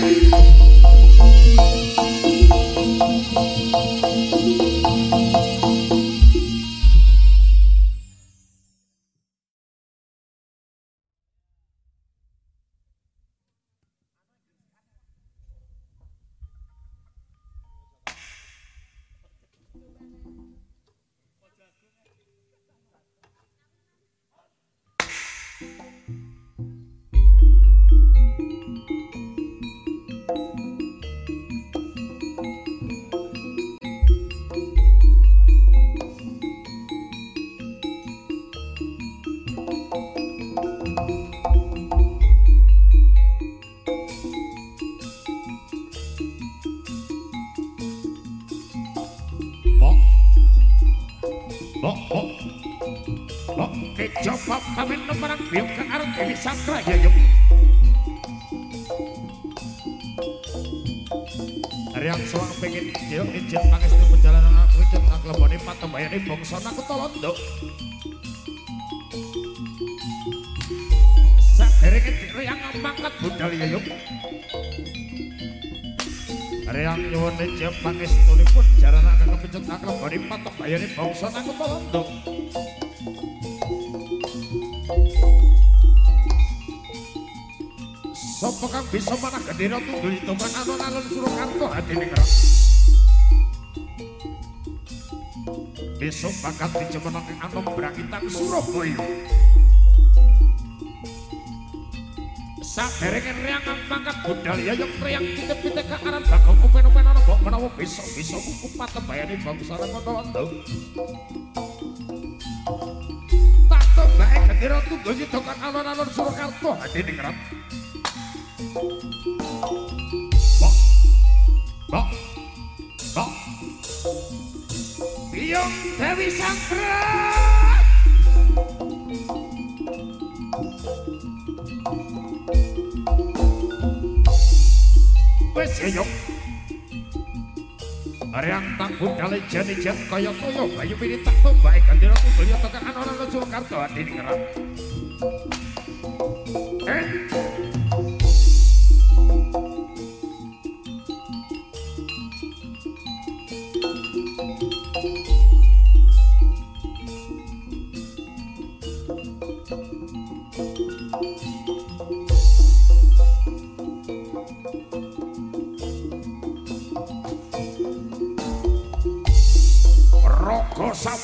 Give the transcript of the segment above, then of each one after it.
Música Wisata ya yuk. Ya. Riang suang pengen jilok ijin pangestu perjalanan aku ijin tak leboni patembayani bongsona aku tolondok. Saderengin riang mangkat budal ya yuk. Riang nyuwun ijin pangestu pun jarana kakak ijin tak leboni patembayani bongsona aku tolondok. sapa kang bisa marang gendera tunggul itu suruh kanto hati hadine kerep besok bakat di bakal dijemenake anom brakitan Surabaya Saderenge riyang mangkat budal yang ya, riyang kita titip ke arah bakau kupen-kupen orang bok menawa besok-besok kuku patembayane bangsa orang Ramananda Tak tembake gendera tuh gaji tokan alon-alon suruh hati hadine kerep Dewi jenijen kaya kaya bayu pilih takto bayi gantiro kubel yoto kakan orang lo suwakarto adi ngerang eh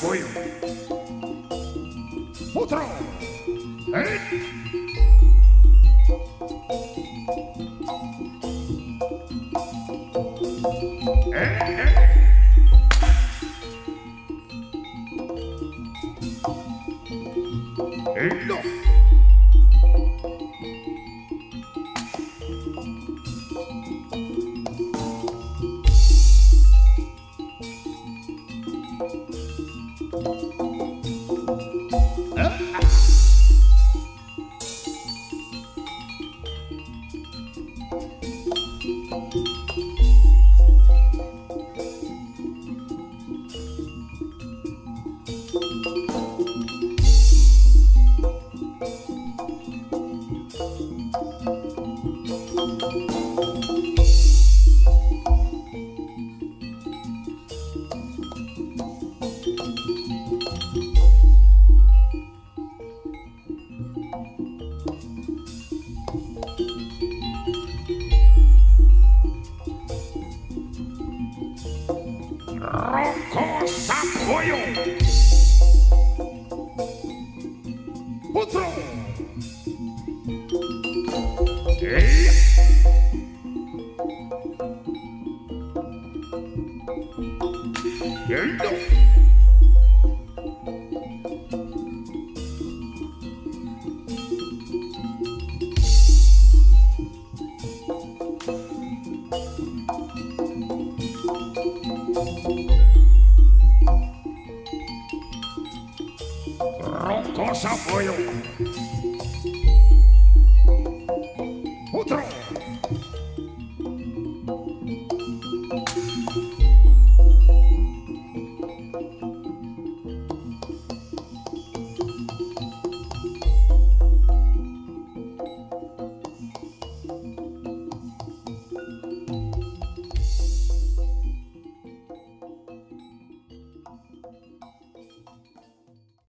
Foi. Outra. Ei. for you. nosso apoio.